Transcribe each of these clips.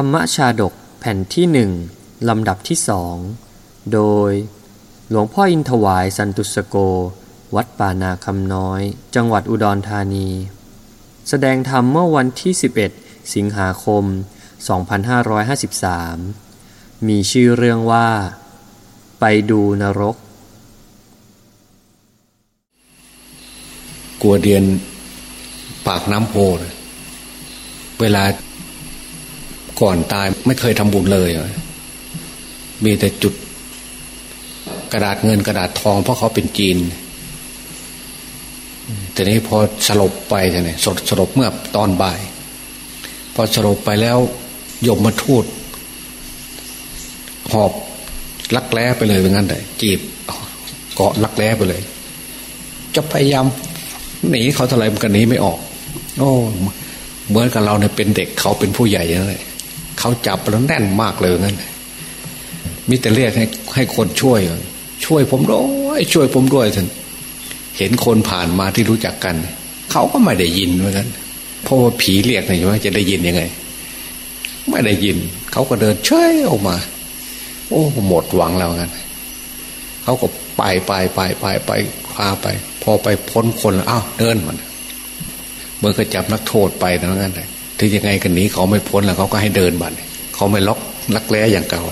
รรมชาดกแผ่นที่หนึ่งลำดับที่สอง โดย หลวงพ่ออินถวายสันตุสโก วัดป่านาคำน้อย จังหวัดอุดรธานี แสดงธรรมเมื่อวันที่ 11 สิงหาคม 2553 มีชื่อเรื่องว่า ไปดูนรกกลัวเดียนปากน้ำโพ เวลา ก่อนตายไม่เคยทำบุญเลย มีแต่จุดกระดาษเงินกระดาษทองเพราะเขาเป็นจีน แต่นี้พอสลบไปเนี่ยสดสลบเมื่อตอนบ่าย พอสลบไปแล้วยมมาทูดหอบลักแร้ไปเลยเป็นงั้นเลยจีบเกาะลักแร้ไปเลย จะพยายามหนีเขาเท่าไรมันก็หนีไม่ออก โอ้เหมือนกับเราเนี่ยเป็นเด็กเขาเป็นผู้ใหญ่ยังไง เขาจับแล้วแน่นมากเลยงั้นมิแต่เรียกให้ให้คนช่วย ช่วยผมด้วยช่วยผมด้วยท่านเห็นคนผ่านมาที่รู้จักกัน เขาก็ไม่ได้ยินเหมือนกันเพราะว่าผีเรียกไงว่าจะได้ยินยังไง ไม่ได้ยิน เขาก็เดินเฉยออกมา โอ้หมดหวังแล้วงั้นเขาก็ไปไปไปไปไปพาไป พอไปพ้นคนอ้าวเดินมันเมื่อก็จับนักโทษไปนะงั้นเลย ถึงยังไงกันหนีเขาไม่พ้นแล้วเขาก็ให้เดินบันเขาไม่ล็อกลักแร้อย่างเก่า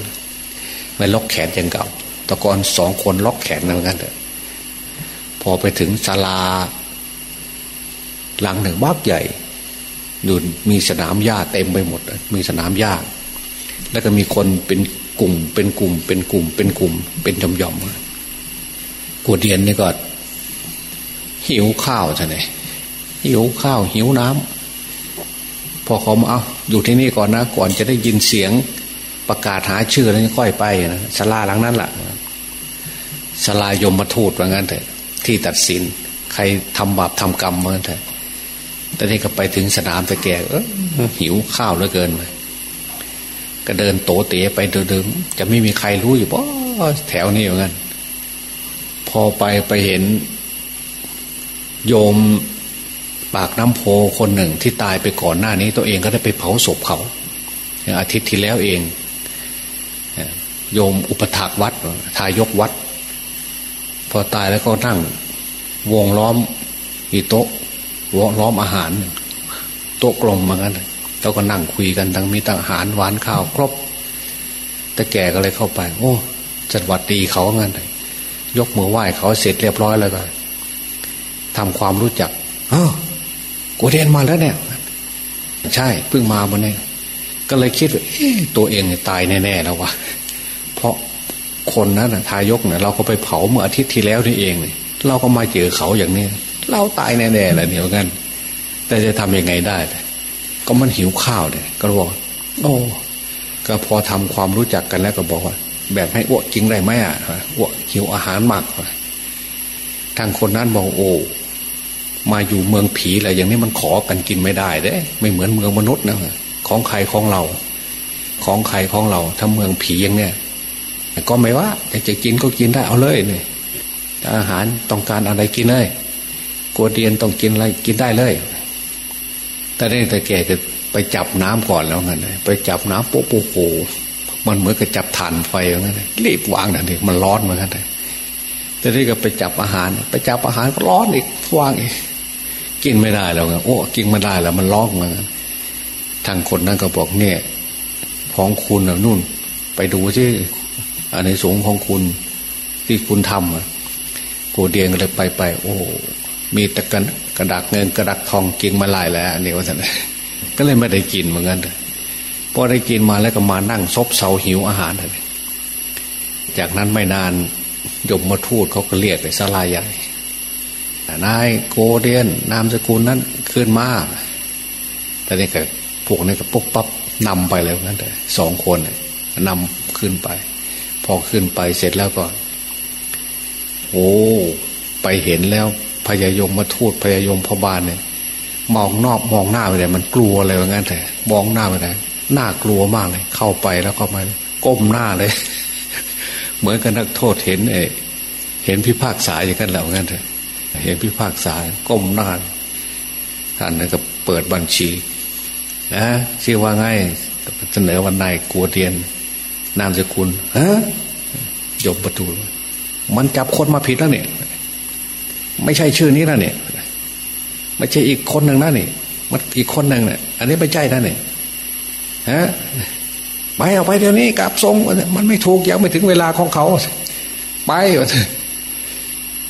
ไม่ล็อกแขนอย่างเก่าตะกอนสองคนล็อกแขนเหมือนกันเลยพอไปถึงศาลา หลังหนึ่งบ้าใหญ่อยู่มีสนามหญ้าเต็มไปหมด มีสนามหญ้าแล้วก็มีคนเป็นกลุ่ม เป็นกลุ่ม เป็นกลุ่ม เป็นกลุ่ม เป็นจำยอมกูเดียนนี่ก็หิวข้าวใช่ไหมหิวข้าวหิวน้ำ พอเขามาเอาอยู่ที่นี่ก่อนนะ ก่อนจะได้ยินเสียงประกาศหาชื่อแล้วค่อยไปนะสลาหลังนั้นแหละสลายมมาทูดว่างั้นเถอะ ที่ตัดสิน ใครทำบาปทำกรรมว่างั้นเถอะต่นี่ก็ไปถึงสนามตะแกเออหิวข้าวเหลือเกินเลยก็เดินโตเตะไปเดิมจะไม่มีใครรู้อยู่ป่แถวนี้เหมือนกันพอไปไปเห็น โยม ปากน้ำโพคนหนึ่งที่ตายไปก่อนหน้านี้ ตัวเองก็ได้ไปเผาศพเขาอาทิตย์ที่แล้วเอง โยมอุปถากวัดทายกวัด พอตายแล้วก็นั่งวงล้อมอีโต๊ะวงล้อมอาหาร โต๊ะกลมเหมือนกันแล้วก็นั่งคุยกันทั้งมีตั้งอาหารหวานข้าวครบแต่แก่ก็เลยเข้าไป โอ้จัดวัดดีเขาเงั้นเลยยกมือไหว้เขาเสร็จเรียบร้อยแล้วก็ทำความรู้จัก เออ กูเรียนมาแล้วเนี่ย ใช่เพิ่งมาบนนี้ก็เลยคิดว่าตัวเองตายแน่ๆแล้ววะเพราะคนนั้นทายกเนี่ยเราก็ไปเผาเมื่ออาทิตย์ที่แล้วนี่เอง เราก็มาเจอเขาอย่างนี้เราตายแน่ๆแหละเดียวกัน แต่จะทำยังไงได้ ก็มันหิวข้าวเนี่ย ก็บอกโอ้ก็พอทำความรู้จักกันแล้วก็บอกว่า แบบให้อ้วกจริงได้ไหมอะอ้วกหิวอาหารมากทางคนนั้นบอกโอ้ มาอยู่เมืองผีอะไรอย่างนี้มันขอกันกินไม่ได้เด้ ไม่เหมือนเมืองมนุษย์นะของใครของเรา ของใครของเราถ้าเมืองผีอย่างเนี้ยก็ไม่ว่าแต่จะกินก็กินได้เอาเลยเนี่ยอาหารต้องการอะไรกินเลยกัวเดียนต้องกินอะไรกินได้เลย แต่ได้แต่แกจะไปจับน้ำก่อนแล้วไงไปจับน้ำโป๊ะโป๊โมันเหมือนกับจับถ่านไฟอย่างนั้นรีบวางนั่นเองมันร้อนเหมือนกันเลยแต่ได้ก็ไปจับอาหาร ไปจับอาหารก็ร้อนอีกวางอีก กินไม่ได้แล้วไงโอ้กินไม่ได้แล้ว มันร้อนเหมือนกันทางคนนั้นก็บอกเนี่ย ของคุณนะนู่น ไปดูที่อันในสงของคุณที่คุณทำอะกูเดียงก็เลยไปไปโอ้มีตะกันกระดักเงินกระดักทองกินมาหลายแล้วนนี้ว่าสันก็เลยไม่ได้กินเหมือนกันพอได้กินมาแล้วก็มานั่งซบเซาหิวอาหารเลยจากนั้นไม่นานยมมาทูดเขาก็เรียกไปสลายใหญ่ นายโกเดียน นามสกุลนั้นขึ้นมาแต่นี่ก็พวกนี้ก็ปุ๊บปั๊บนำไปแล้วนั่นแต่สองคนนำขึ้นไป พอขึ้นไปเสร็จแล้วก็ โอ้ ไปเห็นแล้วพยายมมาทูดพยายมพบาลเนี่ยมองนอกมองหน้าไปเลยมันกลัวเลยว่างั้นแต่มองหน้าไปเลยน่ากลัวมากเลย เข้าไปแล้วก็มาก้มหน้าเลย เหมือนกับนักโทษเห็นเอเห็นพิพากษาอย่างนั้นแล้วงั้นเถอะ เห็นพิพากษาก้มหน้าท่านนั้นก็เปิดบัญชีนะชื่อว่าไงเสนอวันนายกัวเดียน นามสกุลฮะยมประตู มันจับคนมาผิดแล้วเนี่ย ไม่ใช่ชื่อนี้นะเนี่ย ไม่ใช่อีกคนหนึ่งนะเนี่ยมันอีกคนหนึ่งเนี่ยอันนี้ไม่ใช่นะเนี่ยฮะไปเอาไปเดี๋ยวนี้กลับทรงมันไม่ถูกยังไม่ถึงเวลาของเขา ไป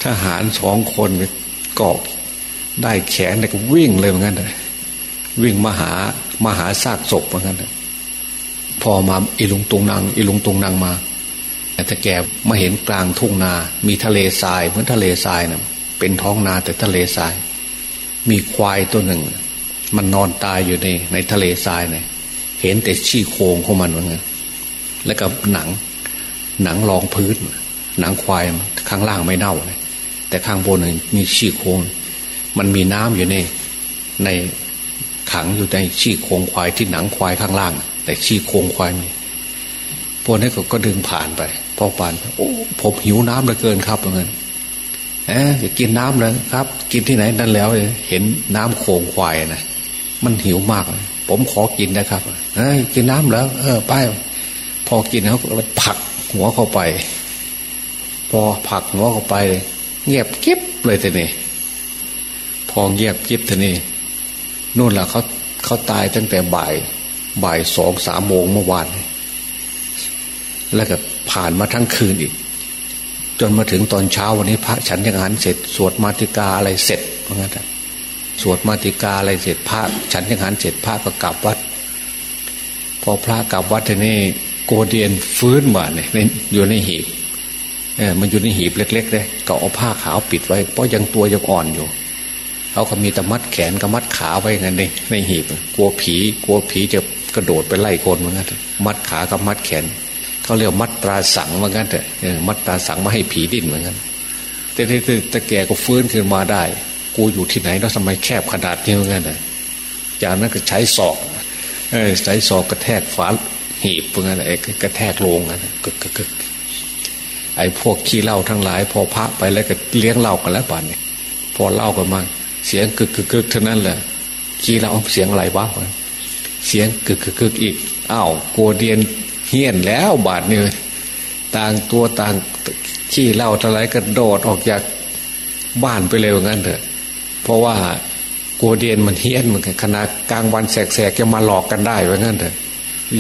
ทหารสองคนกอกได้แขนแล้วก็วิ่งเลยเหมือนกันเลยวิ่งมาหามาหาซากศพเหมือนกันเลยพอมาอีลุงตุงนางอีลุงตุงนางมาแต่แกมาเห็นกลางทุ่งนา มีทะเลทรายเหมือนทะเลทรายนะเป็นท้องนาแต่ทะเลทราย มีควายตัวหนึ่ง มันนอนตายอยู่ในในทะเลทรายเนี่ยเห็นแต่ชี้โครงของมันเหมือนกันแล้วก็หนัง หนังรองพื้น หนังควายข้างล่างไม่เน่าเลย แต่ข้างบนมีชี้โครงมันมีน้ำอยู่ในในขังอยู่ในชี้โครงควายที่หนังควายข้างล่าง แต่ชี้โครงควายมีพวกนี้ก็ก็ดึงผ่านไปพ่อผ่านโอ้ผมหิวน้ำเหลือเกินครับเงินเอ๊ะจะกินน้ำเลยครับ กินที่ไหนนั่นแล้วเห็นน้ำโคงควายนะมันหิวมาก ผมขอกินนะครับเอ้ยกินน้ำแล้ว เออไปพอกินเขาก็เลยผักหัวเข้าไป พอผักหัวเข้าไป เงียบเก็บเลยทีนี้พอเงียบเก็บทีนี้นู่นแหละเขาเขาตายตั้งแต่บ่าย บ่ายสองสามโมงเมื่อวาน แล้วก็ผ่านมาทั้งคืนอีก จนมาถึงตอนเช้าวันนี้พระฉันยังหันเสร็จ สวดมาติกาอะไรเสร็จเพราะงั้นสวดมาติกาอะไรเสร็จพระ ฉันยังหันเสร็จพระก็กลับวัด พอพระกลับวัดทีนี้โกเดียนฟื้นมาเนี่ยอยู่ในหีบ เออมันอยู่ในหีบเล็กๆเลยก็เอาผ้าขาวปิดไว้ เพราะยังตัวยังอ่อนอยู่เขาก็มีแต่มัดแขนกับมัดขาไว้งั้นเองในหีบกลัวผีกลัวผีจะกระโดดไปไล่คนเหมือนกันมัดขากับมัดแขนเขาเรียกมัดตราสังเหมือนกันเถอะมัดตราสังมาให้ผีดิ้นเหมือนกันแต่ที่ตะแกก็ฟื้นขึ้นมาได้ กูอยู่ที่ไหนแล้วทำไมแคบขนาดนี้เหมือนกันเลยจากนั้นก็ใช้ศอกใช้ศอกกระแทกฝาหีบเหมือนกันไอ้กระแทกลงกันกึกกึก ไอ้พวกขี้เหล้าทั้งหลาย พอพระไปแล้วก็เลี้ยงเหล้ากันแล้วป่านนี้พอเล่ากันมา เสียงกึกกึกกึกเท่านั้นแหละขี้เราเสียงอะไรวะเสียงกึกกึกกึกอีกอ้าวกลัวเดียนเฮี้ยนแล้วบาดนี่ต่างตัวต่างขี้เล่าทั้งหลายกระโดดออกจากบ้านไปเลยว่างั้นเถอะ เพราะว่ากัวเดียนมันเฮี้ยนเหมือนกันขณะกลางวันแสกๆจะมาหลอกกันได้ว่างั้นเถอะ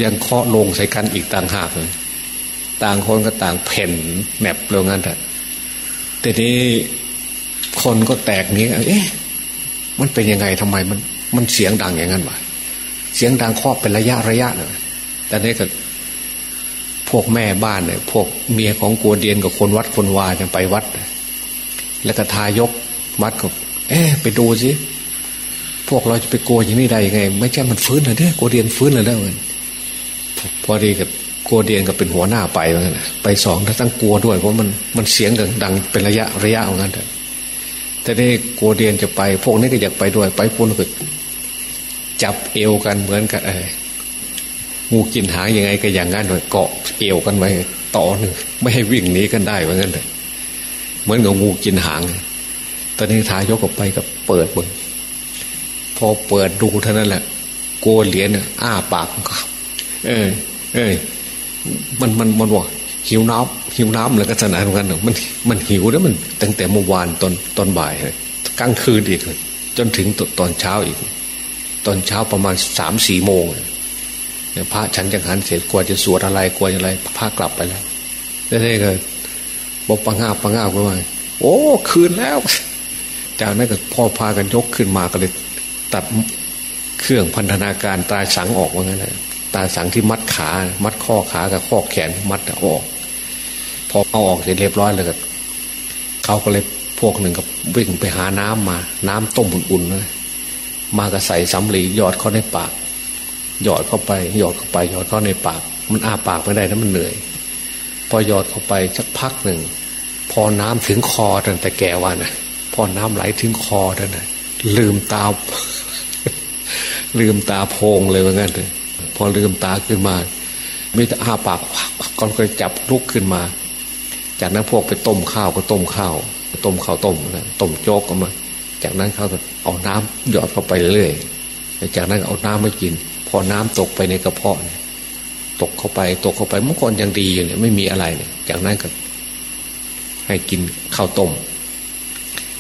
ยังเคาะลงใส่กันอีกต่างหากเลย ต่างคนก็ต่างเพ่นแมบเลยงั้นเถอะแต่นี้คนก็แตกนี้เอ๊ะมันเป็นยังไงทำไมมันมันเสียงดังอย่างนั้นวะเสียงดังครอบเป็นระยะระยะเลยแต่นี้ก็พวกแม่บ้านเนี่ยพวกเมียของกัวเดียนกับคนวัดคนวาจะไปวัด แล้วก็ทายกวัดก็เอ๊ะไปดูสิพวกเราจะไปโกยอย่างนี้ได้ยังไง ไม่ใช่มันฟื้นเลยเนี่ยโกเดียนฟื้นเลยแล้วมันพอดีกับ โกเดียนก็เป็นหัวหน้าไปเหมือนกันไปสองทั้งกลัวด้วยเพราะมันมันเสียงดังเป็นระยะระยะเหมือนกันแต่นี่โกเดียนจะไป พวกนี้ก็อยากไปด้วย ไปปุ่นก็จับเอวกันเหมือนกันเอองูกินหางยังไงก็อย่างนั้นเลยเกาะเอวกันไว้ต่อหนึ่งไม่ให้วิ่งหนีกันได้เหมือนกันเลยเหมือนกับงูกินหาง ตอนนี้ทายกออกไปกับเปิดบนพอเปิดดูเท่านั้นแหละโกเหรียญอ้าปากเออเออ มันมันมันบอกหิวน้ำหิวน้ำเลยก็สนานเหมือนกันมันมันหิวแล้วมัน ตั้งแต่เมื่อวานตอนตอนบ่ายกลางคืนอีกจนถึงตอนเช้าอีก ตอนเช้าประมาณสามสี่โมงพระฉันจังหันเสร็จกว่าจะสวดอะไรกว่าอะไรพระกลับไปแล้วได้ได้ก็บอกปังงาปังงาไปว่าโอ้ คืนแล้ว จากนั้นก็พ่อพากันยกขึ้นมาก็เลยตัดเครื่องพันธนาการตาสังออกว่างั้นเลยตาสังที่มัดขา มัด ข้อขากับข้อแขนมัดออก พอเอาออกเสร็จเรียบร้อยเลยก็เขาก็เลยพวกหนึ่งก็วิ่งไปหาน้ำมา น้ำต้มอุ่นๆเลยมากระใส่สำลีหยอดเข้าในปาก หยอดเข้าไป หยอดเข้าไป หยอดเข้าในปาก มันอ้าปากไม่ได้นะมันเหนื่อย พอหยอดเข้าไปสักพักหนึ่ง พอน้ำถึงคอทันแต่แกว่านะพอน้ำไหลถึงคอทันนะลืมตา ลืมตาโพงเลยว่างั้นเลยพอลืมตาขึ้นมา ม่แต่อ้าปากก่อนก็จับลุกขึ้นมา จากนั้นพวกไปต้มข้าวก็ต้มข้าวต้มข้าวต้มนะต้มโจ๊กก็มา จากนั้นเขาก็เอาน้ำหยอดเข้าไปเรื่อยจากนั้นเอาน้ำมากิน พอน้ำตกไปในกระเพาะตกเข้าไปตกเข้าไปเมื่อก่อนยังดีอยู่เนี่ยไม่มีอะไรเนี่ย จากนั้นก็ให้กินข้าวต้ม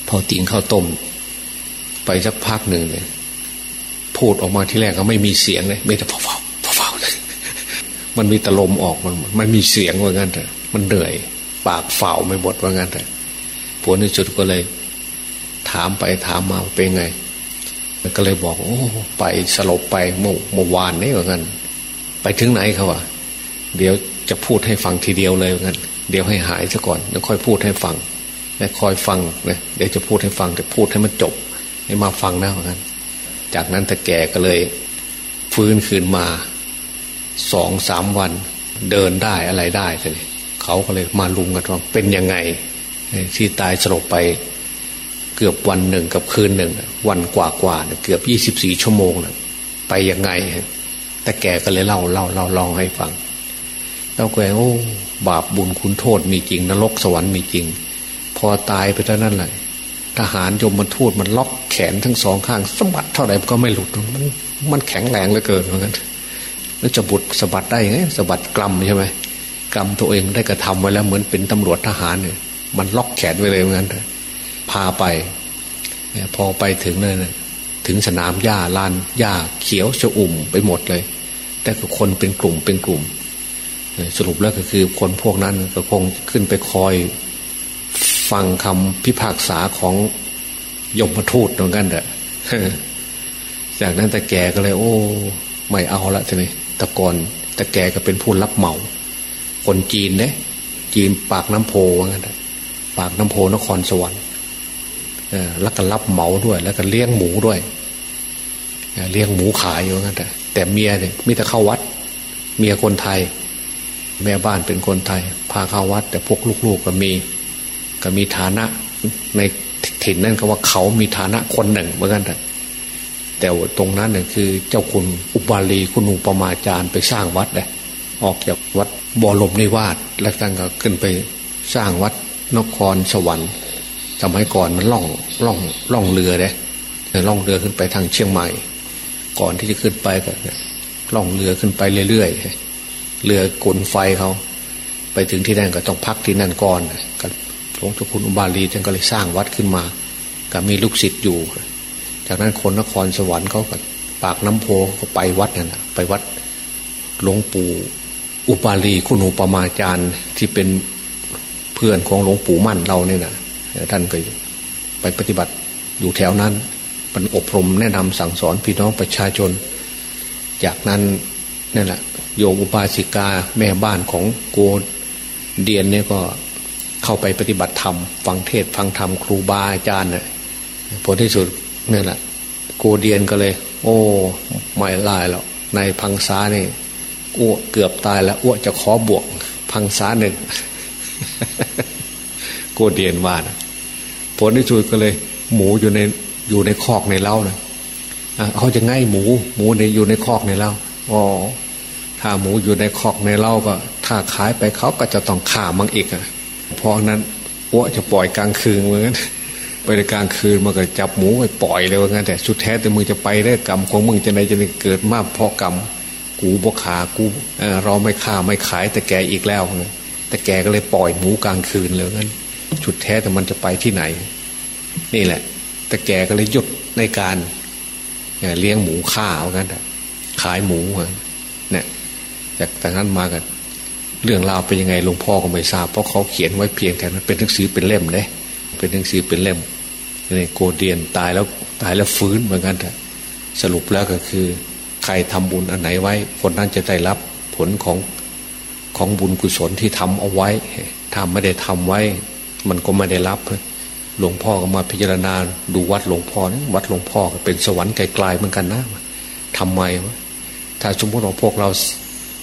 พอติงข้าวต้ม ไปสักพักหนึ่งเนี่ยพูดออกมาที่แรกก็ไม่มีเสียงเลยไม่แต่พอเฝ้าพอเฝ้าเลย มันมีตะลมออกมันมันมีเสียงว่างั้นแต่มันเหนื่อย ปากเฝ้าไม่หมดว่างั้นแต่ผลในสุดก็เลย ถามไปถามมาเป็นไงก็เลยบอก โอ้ไปสลบไปเมื่อเมื่อวานนี่ว่างั้น ไปถึงไหนเขาวะเดี๋ยวจะพูดให้ฟังทีเดียวเลยว่างั้น เดี๋ยวให้หายซะก่อนแล้วค่อยพูดให้ฟังและคอยฟังนะเดี๋ยวจะพูดให้ฟังแต่พูดให้มันจบให้มาฟังนะว่างั้น จากนั้นต่แกก็เลย ฟื้นคืนมา สองสามวันเดินได้อะไรได้เลยเขาก็เลยมาลุงกันว่าเป็นยังไง ที่ตายสลบไปเกือบวันหนึ่งกับคืนหนึ่ง วันกว่ากว่าเกือบยี่สิบสี่ชั่วโมงนะไปยังไง แต่แกก็เลยเล่าเล่าเล่าลองให้ฟังเราแกโอ้บาปบุญคุณโทษมีจริง นรกสวรรค์มีจริง พอตายไปเท่านั้นแหละทหารยมมันทูดมันล็อกแขนทั้งสองข้างสมบัติเท่าไหร่ก็ไม่หลุดมันมันแข็งแรงเหลือเกินเหมือนกัน แล้วจะบุดสะบัดได้ยังไงสะบัดกลัมใช่ไหมกรรมตัวเองได้กระทำไว้แล้วเหมือนเป็นตำรวจทหารเนี่ยมันล็อกแขนไว้เลยเหมือนกันพาไปพอไปถึงเลยถึงสนามหญ้าลานหญ้าเขียวชอุ่มไปหมดเลย แต่ก็คนเป็นกลุ่มเป็นกลุ่ม สรุปแล้วก็คือคนพวกนั้นก็คงขึ้นไปคอย ฟังคำพิพากษาของยมทูตเหมือนกันเถอะจากนั้นตะแกก็เลย โอ้ ไม่เอาละทีนี้ ตะกอนตะแกก็เป็นผู้รับเหมา คนจีนเนี่ยจีนปากน้ำโพว่างั้นปากน้ำโพนครสวรรค์แล้วก็รับเหมาด้วย แล้วก็เลี้ยงหมูด้วยเลี้ยงหมูขายอยู่งั้นแต่แต่เมียเนี่ยมิแต่เข้าวัด เมียคนไทย แม่บ้านเป็นคนไทย พาเข้าวัด แต่พวกลูกๆก็มี ก็มีฐานะในถิ่นนั่นก็ว่าเขามีฐานะคนหนึ่งเหมือนกันแต่ แต่ตรงนั้นเนี่ยคือเจ้าคุณอุบาลีคุณอุปมาจารย์ไปสร้างวัดเลยออกจากวัดบอลมในวาดแล้วตั้งก็ขึ้นไปสร้างวัดนครสวรรค์สมัยก่อนมันล่องล่องล่องเรือเลยล่องเรือขึ้นไปทางเชียงใหม่ ก่อนที่จะขึ้นไปก็ล่องเรือขึ้นไปเรื่อยๆเรือกลไฟเขาไปถึงที่นั่นก็ต้องพักที่นั่นก่อนก็หลวงเจ้าคุณอุบาลีท่านก็เลยสร้างวัดขึ้นมา ก็มีลูกศิษย์อยู่ จากนั้นคนนครสวรรค์เขาก็ปากน้ำโพก็ไปวัดนั่นะไปวัดหลวงปู่อุบาลีคุณอุปมาจารย์ที่เป็นเพื่อนของหลวงปู่มั่นเราเนี่ยนะท่านก็ไปปฏิบัติอยู่แถวนั้นเป็นอบรมแนะนำสั่งสอนพี่น้องประชาชน จากนั้นนั่นแหละโยมอุบาสิกาแม่บ้านของโกเดียนเนี่ยก็เข้าไปปฏิบัติธรรม ฟังเทศฟังธรรมครูบาอาจารย์เนี่ยผลที่สุด นี่แหละโกเดียนก็เลย โอ้ไม่ลายแล้วในพังซาเนี่ยอ้วเกือบตายแล้วอ้วจะขอบวก พังซาหนึ่งโกเดียนว่านะผลที่สุดก็เลย หมูอยู่ในอยู่ในคอกในเล้านะเขาจะง่ายหมู หมูในอยู่ในคอกในเล้าอ๋อถ้าหมูอยู่ในคอกในเล้าก็ ถ้าขายไปเขาก็จะต้องข่ามังอีกอะเพราะนั้นอ้วจะปล่อยกลางคืนเหมือน ไปในกลางคืนมันก็จับหมูไปปล่อยเลยว่างั้นแต่สุดแท้แต่มึงจะไปได้กรรมของมึงจะไหนจะเกิดมากเพราะกรรมกูบกขากูเราไม่ฆ่าไม่ขายแต่แกอีกแล้วแต่แกก็เลยปล่อยหมูกลางคืนเลยงั้นสุดแท้แต่มันจะไปที่ไหน นี่แหละ แต่แกก็เลยหยุดในการเลี้ยงหมูฆ่าเอางั้นขายหมูเนี่ยจากแต่นั้นมากันเรื่องราวเป็นยังไงหลวงพ่อก็ไม่ทราบเพราะเขาเขียนไว้เพียงแค่นั้นเป็นหนังสือเป็นเล่มเลยเป็นหนังสือเป็นเล่ม ในโกเดียนตายแล้วตายแล้วฟื้นเหมือนกันแต่สรุปแล้วก็คือ ใครทำบุญอันไหนไว้ คนนั้นจะได้รับผลของของบุญกุศลที่ทำเอาไว้ถ้าไม่ได้ทำไว้ มันก็ไม่ได้รับ หลวงพ่อก็มาพิจารณาดูวัดหลวงพ่อนี่วัดหลวงพ่อเป็นสวรรค์ไกลๆเหมือนกันนะทำไมวะถ้าสมมติว่าพวกเรา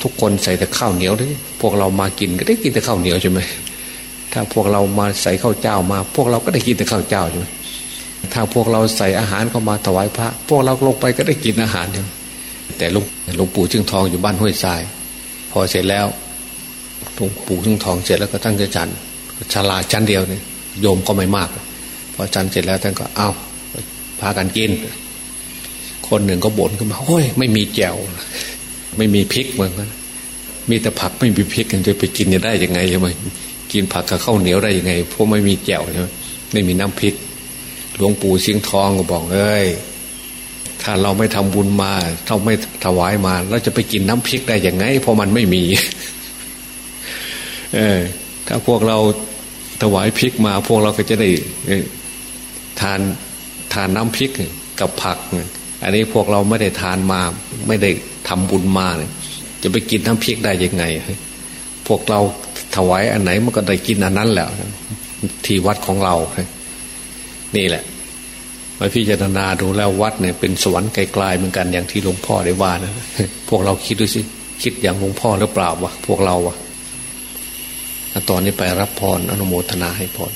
ทุกคนใส่แต่ข้าวเหนียวด้วยพวกเรามากินก็ได้กินแต่ข้าวเหนียวใช่ไหมถ้าพวกเรามาใส่ข้าวเจ้ามา พวกเราก็ได้กินแต่ข้าวเจ้าใช่ไหม ถ้าพวกเราใส่อาหารเข้ามาถวายพระ พวกเราลงไปก็ได้กินอาหารใช่ไหมแต่หลวงหลวงปู่ชึงทองอยู่บ้านห้วยทราย พอเสร็จแล้วหลวงปู่ชึงทองเสร็จแล้วก็ตั้งใจจันชาลาชั้นเดียวเนี่ยโยมก็ไม่มากพอจันเสร็จแล้วท่านก็เอาพากันกิน คนหนึ่งก็บ่นขึ้นมาโอ้ยไม่มีแจวไม่มีพริกเหมือนกันมีแต่ผักไม่มีพริกกันจะไปกินจะได้ยังไงใช่ไหมกินผักกับข้าวเหนียวได้ยังไงเพราะไม่มีแจวใช่ไหมไม่มีน้ำพริก หลวงปู่เชียงทองก็บอกเอ้ยถ้าเราไม่ทำบุญมาเราไม่ถวายมาเราจะไปกินน้ำพริกได้ยังไง เพราะมันไม่มี เออ ถ้าพวกเราถวายพริกมา พวกเราก็จะได้ทานทานน้ำพริกกับผักอันนี้พวกเราไม่ได้ทานมา ไม่ได้ทำบุญมาเนี่ยจะไปกินน้ำพริกได้ยังไงพวกเราถวายอันไหนมันก็ได้กินอันนั้นแหละที่วัดของเรา นี่แหละมาพิจารณาดูแล้ววัดเนี่ยเป็นสวรรค์ไกลๆเหมือนกันอย่างที่หลวงพ่อได้ว่านะพวกเราคิดดูสิคิดอย่างหลวงพ่อหรือเปล่าวะพวกเราวะตอนนี้ไปรับพรอนุโมทนาให้พร